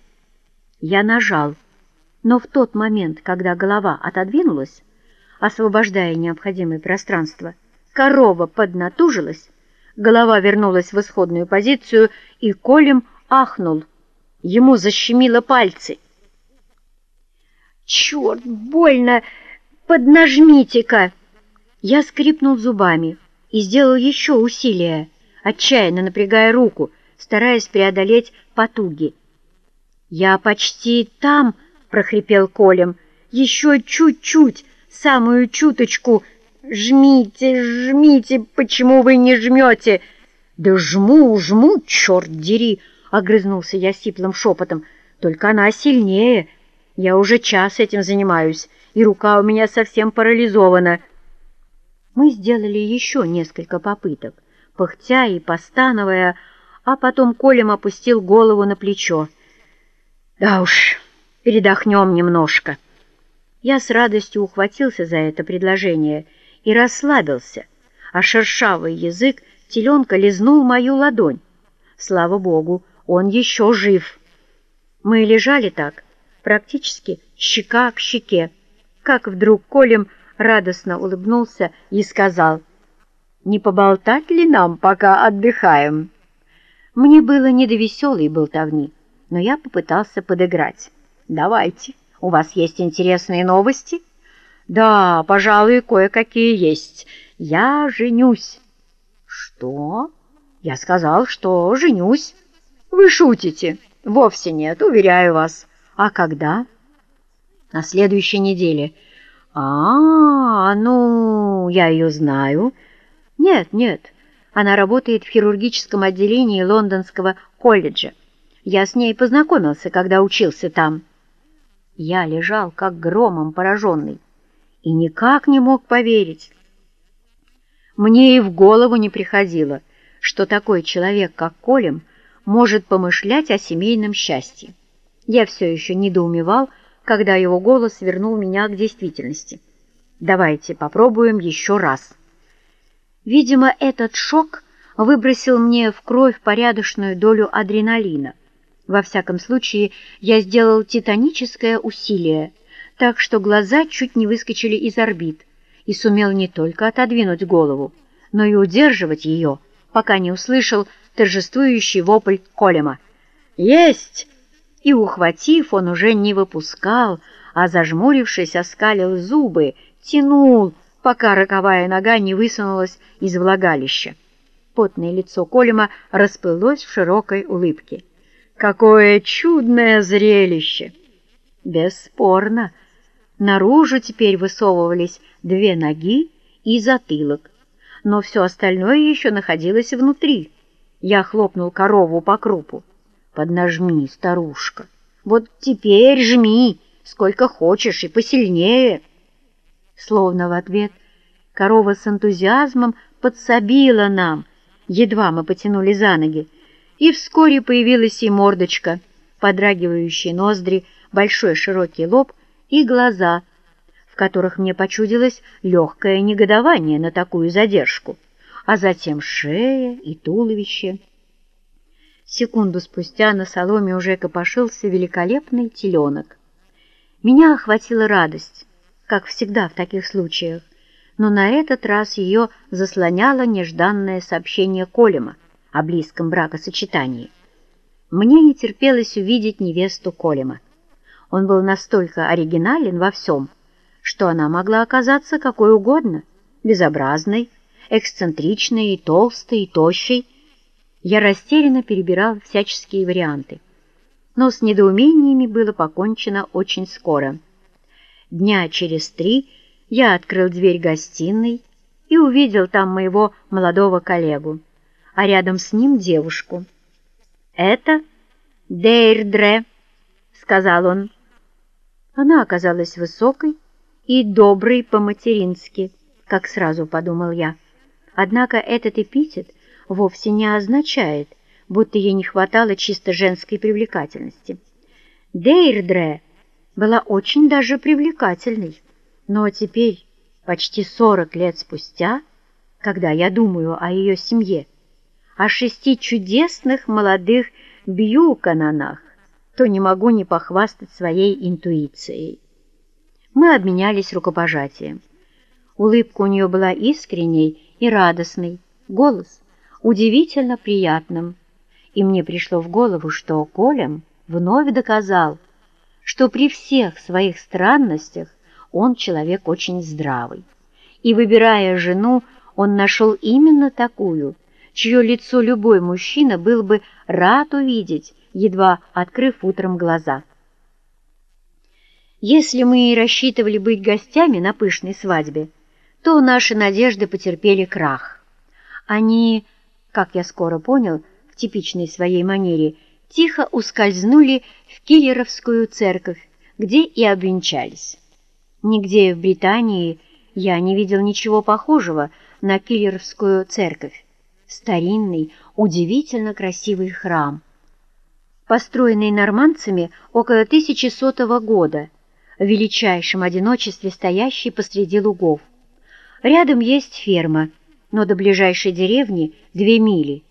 Я нажал, но в тот момент, когда голова отодвинулась, освобождая необходимое пространство, корова поднатужилась, голова вернулась в исходную позицию, и Колем ахнул. Ему защемило пальцы. «Черт, больно! Поднажмите-ка!» Я скрипнул зубами и сделал еще усилие, отчаянно напрягая руку, стараясь преодолеть потуги. «Я почти там!» — прохрипел Колем. «Еще чуть-чуть, самую чуточку! Жмите, жмите! Почему вы не жмете?» «Да жму, жму, черт дери!» — огрызнулся я сиплым шепотом. «Только она сильнее. Я уже час этим занимаюсь, и рука у меня совсем парализована». Мы сделали еще несколько попыток, пыхтя и постановая, а потом Колем опустил голову на плечо. «Да уж, передохнем немножко». Я с радостью ухватился за это предложение и расслабился, а шершавый язык теленка лизнул мою ладонь. Слава богу, он еще жив. Мы лежали так, практически щека к щеке, как вдруг Колем радостно улыбнулся и сказал, «Не поболтать ли нам, пока отдыхаем?» Мне было не до веселой болтовни, но я попытался подыграть. «Давайте, у вас есть интересные новости?» «Да, пожалуй, кое-какие есть. Я женюсь». «Что?» «Я сказал, что женюсь». «Вы шутите?» «Вовсе нет, уверяю вас». «А когда?» «На следующей неделе». «А, ну, я ее знаю». «Нет, нет, она работает в хирургическом отделении Лондонского колледжа. Я с ней познакомился, когда учился там». Я лежал, как громом пораженный, и никак не мог поверить. Мне и в голову не приходило, что такой человек, как Колем, может помышлять о семейном счастье. Я все еще недоумевал, когда его голос вернул меня к действительности. «Давайте попробуем еще раз». Видимо, этот шок выбросил мне в кровь порядочную долю адреналина. Во всяком случае, я сделал титаническое усилие, так что глаза чуть не выскочили из орбит и сумел не только отодвинуть голову, но и удерживать ее, пока не услышал торжествующий вопль Колема. «Есть!» И, ухватив, он уже не выпускал, а, зажмурившись, оскалил зубы, тянул, пока роковая нога не высунулась из влагалища. Потное лицо Колема расплылось в широкой улыбке. «Какое чудное зрелище!» Бесспорно, наружу теперь высовывались две ноги и затылок, но все остальное еще находилось внутри. Я хлопнул корову по крупу. «Поднажми, старушка! Вот теперь жми, сколько хочешь и посильнее!» Словно в ответ корова с энтузиазмом подсобила нам, едва мы потянули за ноги, и вскоре появилась и мордочка, подрагивающие ноздри, большой широкий лоб и глаза, в которых мне почудилось легкое негодование на такую задержку а затем шея и туловище. Секунду спустя на соломе уже копошился великолепный теленок. Меня охватила радость, как всегда в таких случаях, но на этот раз ее заслоняло нежданное сообщение Колема о близком бракосочетании. Мне не терпелось увидеть невесту Колема. Он был настолько оригинален во всем, что она могла оказаться какой угодно, безобразной, эксцентричной, толстой, и тощей. Я растерянно перебирал всяческие варианты. Но с недоумениями было покончено очень скоро. Дня через три я открыл дверь гостиной и увидел там моего молодого коллегу, а рядом с ним девушку. «Это Дейрдре», — сказал он. Она оказалась высокой и доброй по-матерински, как сразу подумал я. Однако этот эпитет вовсе не означает, будто ей не хватало чисто женской привлекательности. Дейрдре была очень даже привлекательной, но теперь, почти сорок лет спустя, когда я думаю о ее семье, о шести чудесных молодых Бьюкананах, то не могу не похвастать своей интуицией. Мы обменялись рукопожатием. Улыбка у нее была искренней и радостной, голос удивительно приятным, и мне пришло в голову, что Колем вновь доказал, что при всех своих странностях он человек очень здравый. И, выбирая жену, он нашел именно такую, чье лицо любой мужчина был бы рад увидеть, едва открыв утром глаза. Если мы и рассчитывали быть гостями на пышной свадьбе, то наши надежды потерпели крах. Они, как я скоро понял, в типичной своей манере, тихо ускользнули в Киллеровскую церковь, где и обвенчались. Нигде в Британии я не видел ничего похожего на Киллеровскую церковь. Старинный, удивительно красивый храм. Построенный нормандцами около 1100 года, в величайшем одиночестве стоящий посреди лугов. Рядом есть ферма, но до ближайшей деревни две мили.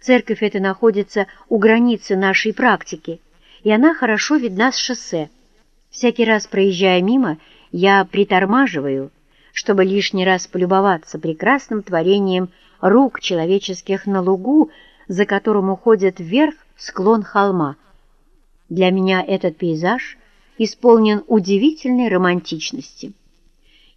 Церковь эта находится у границы нашей практики, и она хорошо видна с шоссе. Всякий раз, проезжая мимо, я притормаживаю, чтобы лишний раз полюбоваться прекрасным творением рук человеческих на лугу, за которым уходит вверх склон холма. Для меня этот пейзаж исполнен удивительной романтичности.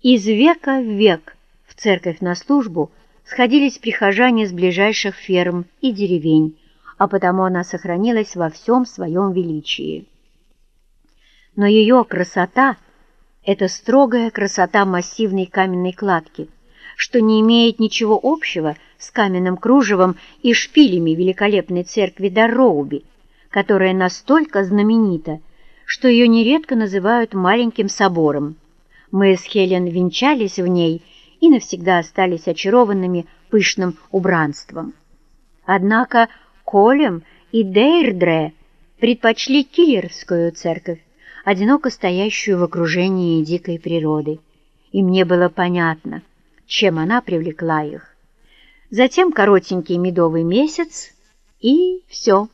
Из века в век в церковь на службу сходились прихожане с ближайших ферм и деревень, а потому она сохранилась во всем своем величии. Но ее красота — это строгая красота массивной каменной кладки, что не имеет ничего общего с каменным кружевом и шпилями великолепной церкви Дарроуби, которая настолько знаменита, что ее нередко называют маленьким собором. Мы с Хелен венчались в ней и навсегда остались очарованными пышным убранством. Однако Колем и Дейрдре предпочли Киллерскую церковь, одиноко стоящую в окружении дикой природы, и мне было понятно, чем она привлекла их. Затем коротенький медовый месяц, и все.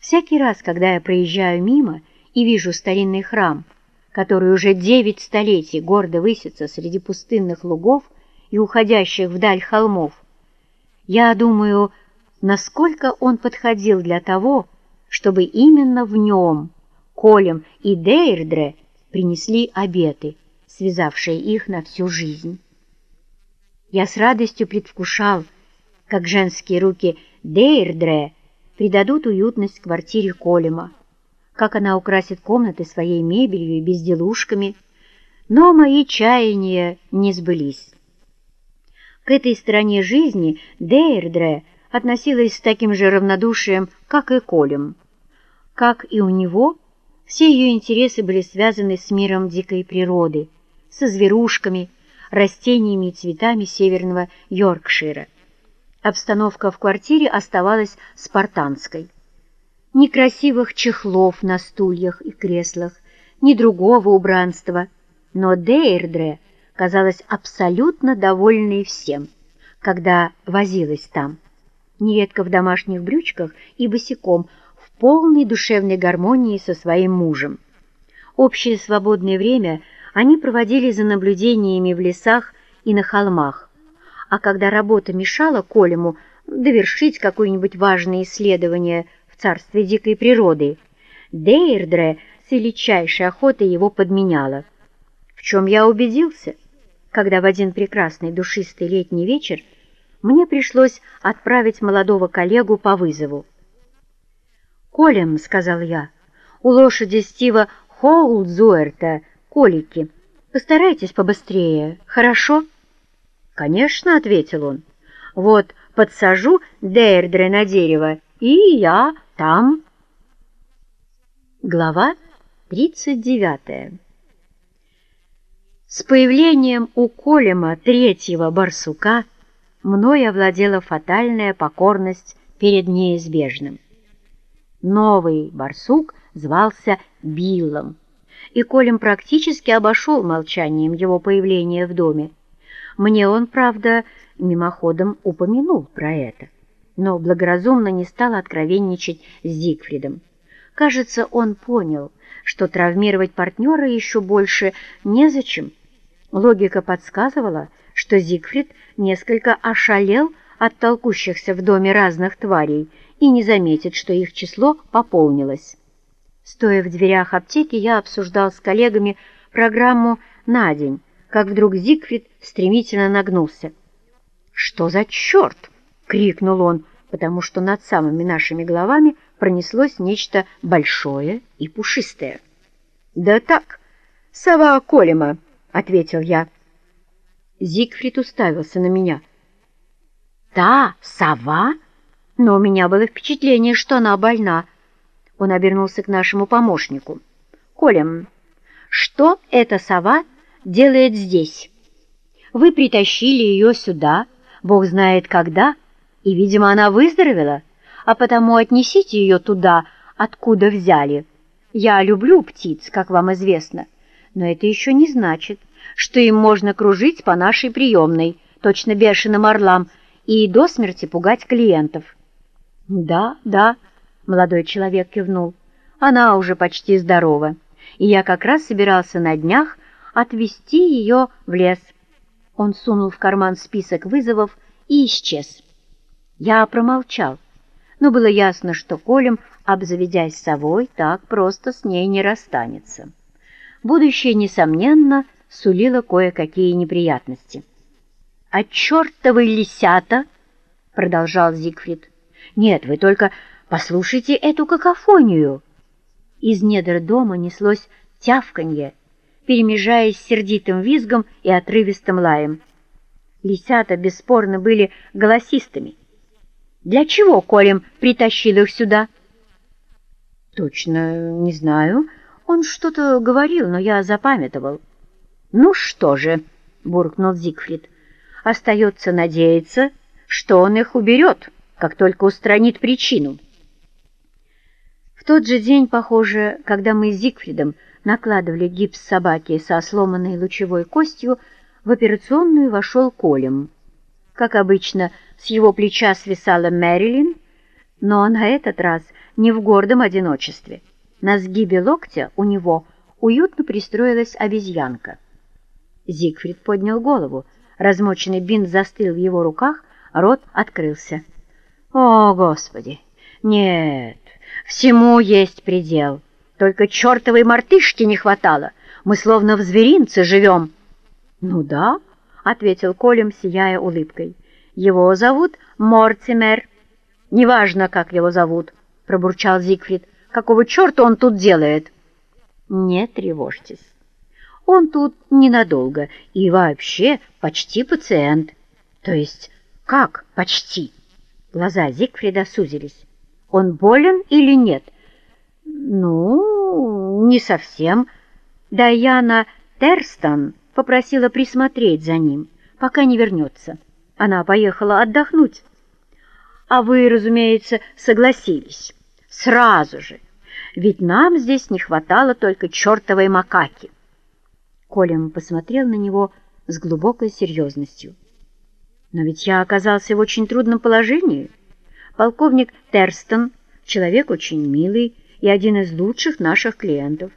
Всякий раз, когда я проезжаю мимо и вижу старинный храм, который уже девять столетий гордо высится среди пустынных лугов и уходящих вдаль холмов, я думаю, насколько он подходил для того, чтобы именно в нем Колем и Дейрдре принесли обеты, связавшие их на всю жизнь. Я с радостью предвкушал, как женские руки Дейрдре придадут уютность квартире Колема, как она украсит комнаты своей мебелью и безделушками, но мои чаяния не сбылись. К этой стороне жизни Дейрдре относилась с таким же равнодушием, как и Колем. Как и у него, все ее интересы были связаны с миром дикой природы, со зверушками, растениями и цветами северного Йоркшира обстановка в квартире оставалась спартанской. Ни красивых чехлов на стульях и креслах, ни другого убранства, но Дейрдре казалась абсолютно довольной всем, когда возилась там, нередко в домашних брючках и босиком, в полной душевной гармонии со своим мужем. Общее свободное время они проводили за наблюдениями в лесах и на холмах, а когда работа мешала Колему довершить какое-нибудь важное исследование в царстве дикой природы, Дейрдре с величайшей охотой его подменяла. В чем я убедился, когда в один прекрасный душистый летний вечер мне пришлось отправить молодого коллегу по вызову. «Колем», — сказал я, — «у лошади Стива Хоулзуэрта колики. Постарайтесь побыстрее, хорошо?» «Конечно», — ответил он. «Вот подсажу Дейрдре на дерево, и я там». Глава 39 С появлением у Колема третьего барсука мной овладела фатальная покорность перед неизбежным. Новый барсук звался Биллом, и Колем практически обошел молчанием его появление в доме. Мне он, правда, мимоходом упомянул про это, но благоразумно не стал откровенничать с Зигфридом. Кажется, он понял, что травмировать партнера еще больше незачем. Логика подсказывала, что Зигфрид несколько ошалел от толкущихся в доме разных тварей и не заметит, что их число пополнилось. Стоя в дверях аптеки, я обсуждал с коллегами программу на день, как вдруг Зигфрид стремительно нагнулся. «Что за черт?» — крикнул он, потому что над самыми нашими головами пронеслось нечто большое и пушистое. «Да так, сова Колема», — ответил я. Зигфрид уставился на меня. «Та сова?» Но у меня было впечатление, что она больна. Он обернулся к нашему помощнику. «Колем, что эта сова делает здесь? Вы притащили ее сюда, бог знает когда, и, видимо, она выздоровела, а потому отнесите ее туда, откуда взяли. Я люблю птиц, как вам известно, но это еще не значит, что им можно кружить по нашей приемной, точно бешеным орлам, и до смерти пугать клиентов. «Да, да», — молодой человек кивнул, — «она уже почти здорова, и я как раз собирался на днях отвезти ее в лес». Он сунул в карман список вызовов и исчез. Я промолчал, но было ясно, что Колем, обзаведясь совой, так просто с ней не расстанется. Будущее, несомненно, сулило кое-какие неприятности. «А чертовы лисята!» — продолжал Зигфрид. «Нет, вы только послушайте эту какофонию!» Из недр дома неслось тявканье, перемежаясь сердитым визгом и отрывистым лаем. Лисята бесспорно были голосистыми. Для чего Колем притащил их сюда? Точно не знаю. Он что-то говорил, но я запамятовал. Ну что же, буркнул Зигфрид, остается надеяться, что он их уберет, как только устранит причину. Тот же день, похоже, когда мы с Зигфридом накладывали гипс собаки со сломанной лучевой костью, в операционную вошел Колем. Как обычно, с его плеча свисала Мэрилин, но на этот раз не в гордом одиночестве. На сгибе локтя у него уютно пристроилась обезьянка. Зигфрид поднял голову, размоченный бинт застыл в его руках, рот открылся. «О, Господи! Нет, всему есть предел!» Только чертовой мартышки не хватало. Мы словно в зверинце живем. — Ну да, — ответил Колем, сияя улыбкой. — Его зовут Мортимер. — Неважно, как его зовут, — пробурчал Зигфрид. — Какого черта он тут делает? — Не тревожьтесь. Он тут ненадолго и вообще почти пациент. То есть, как почти? Глаза Зигфрида сузились. Он болен или нет? — «Ну, не совсем. Даяна Терстон попросила присмотреть за ним, пока не вернется. Она поехала отдохнуть. А вы, разумеется, согласились. Сразу же. Ведь нам здесь не хватало только чертовой макаки». Колем посмотрел на него с глубокой серьезностью. «Но ведь я оказался в очень трудном положении. Полковник Терстон, человек очень милый, и один из лучших наших клиентов.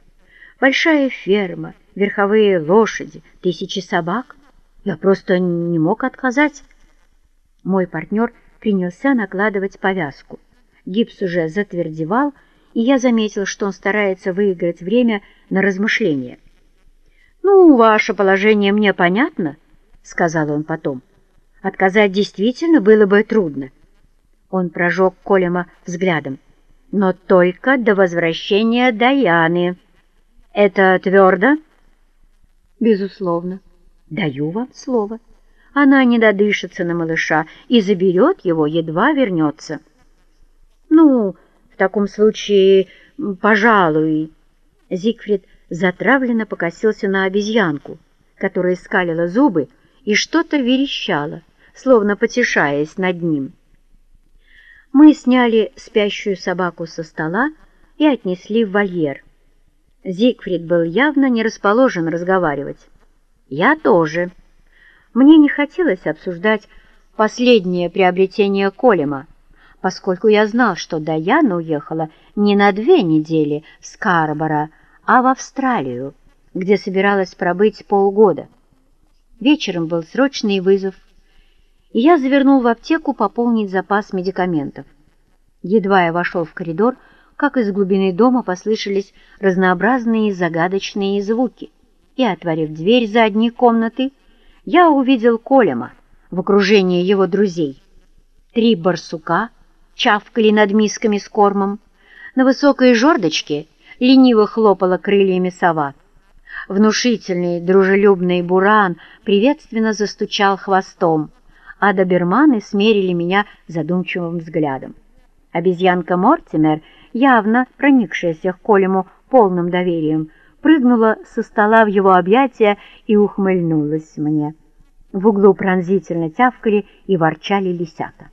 Большая ферма, верховые лошади, тысячи собак. Я просто не мог отказать. Мой партнер принялся накладывать повязку. Гипс уже затвердевал, и я заметил, что он старается выиграть время на размышления. «Ну, ваше положение мне понятно», — сказал он потом. «Отказать действительно было бы трудно». Он прожег Колема взглядом но только до возвращения Даяны. Это твердо? Безусловно. Даю вам слово. Она не додышится на малыша и заберет его, едва вернется. Ну, в таком случае, пожалуй. Зигфрид затравленно покосился на обезьянку, которая скалила зубы и что-то верещала, словно потешаясь над ним. Мы сняли спящую собаку со стола и отнесли в вольер. Зигфрид был явно не расположен разговаривать. Я тоже. Мне не хотелось обсуждать последнее приобретение Колема, поскольку я знал, что Даяна уехала не на две недели в Скарборо, а в Австралию, где собиралась пробыть полгода. Вечером был срочный вызов, и я завернул в аптеку пополнить запас медикаментов. Едва я вошел в коридор, как из глубины дома послышались разнообразные загадочные звуки, и, отворив дверь задней комнаты, я увидел Колема в окружении его друзей. Три барсука чавкали над мисками с кормом, на высокой жердочке лениво хлопала крыльями сова. Внушительный, дружелюбный буран приветственно застучал хвостом, а доберманы смерили меня задумчивым взглядом. Обезьянка Мортимер явно проникшаяся к Колему полным доверием, прыгнула со стола в его объятия и ухмыльнулась мне. В углу пронзительно тявкали и ворчали лисята.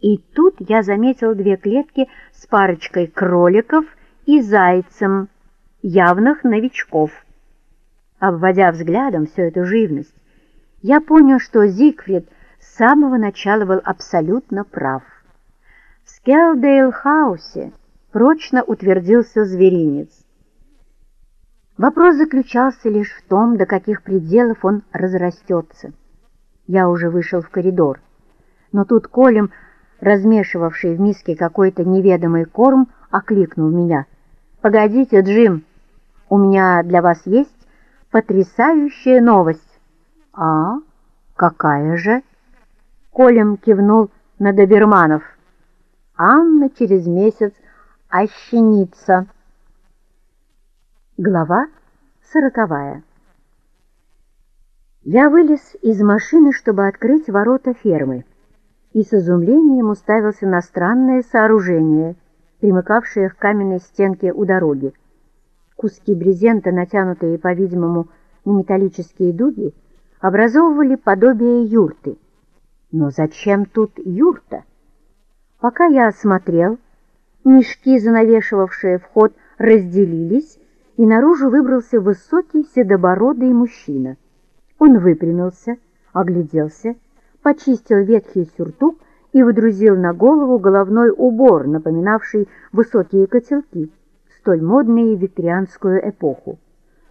И тут я заметил две клетки с парочкой кроликов и зайцем, явных новичков. Обводя взглядом всю эту живность, я понял, что Зигфрид с самого начала был абсолютно прав. Скелдейл-хаусе прочно утвердился зверинец. Вопрос заключался лишь в том, до каких пределов он разрастется. Я уже вышел в коридор, но тут Колем, размешивавший в миске какой-то неведомый корм, окликнул меня. «Погодите, Джим, у меня для вас есть потрясающая новость». «А? Какая же?» Колем кивнул на доберманов. Анна через месяц ощенится. Глава сороковая. Я вылез из машины, чтобы открыть ворота фермы, и с изумлением уставился на странное сооружение, примыкавшее к каменной стенке у дороги. Куски брезента, натянутые, по-видимому, на металлические дуги, образовывали подобие юрты. Но зачем тут юрта? Пока я осмотрел, мешки, занавешивавшие вход, разделились, и наружу выбрался высокий седобородый мужчина. Он выпрямился, огляделся, почистил ветхий сюртук и выдрузил на голову головной убор, напоминавший высокие котелки, столь модные в викторианскую эпоху.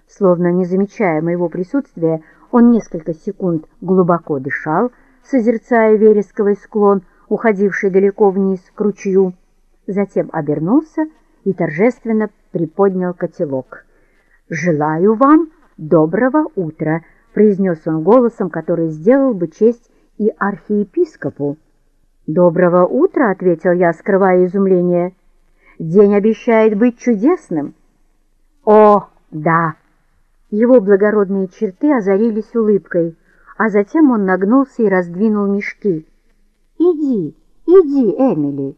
Словно не замечая моего присутствия, он несколько секунд глубоко дышал, созерцая вересковый склон, уходивший далеко вниз к ручью, затем обернулся и торжественно приподнял котелок. «Желаю вам доброго утра», — произнес он голосом, который сделал бы честь и архиепископу. «Доброго утра», — ответил я, скрывая изумление. «День обещает быть чудесным». «О, да!» Его благородные черты озарились улыбкой, а затем он нагнулся и раздвинул мешки. «Иди, иди, Эмили!»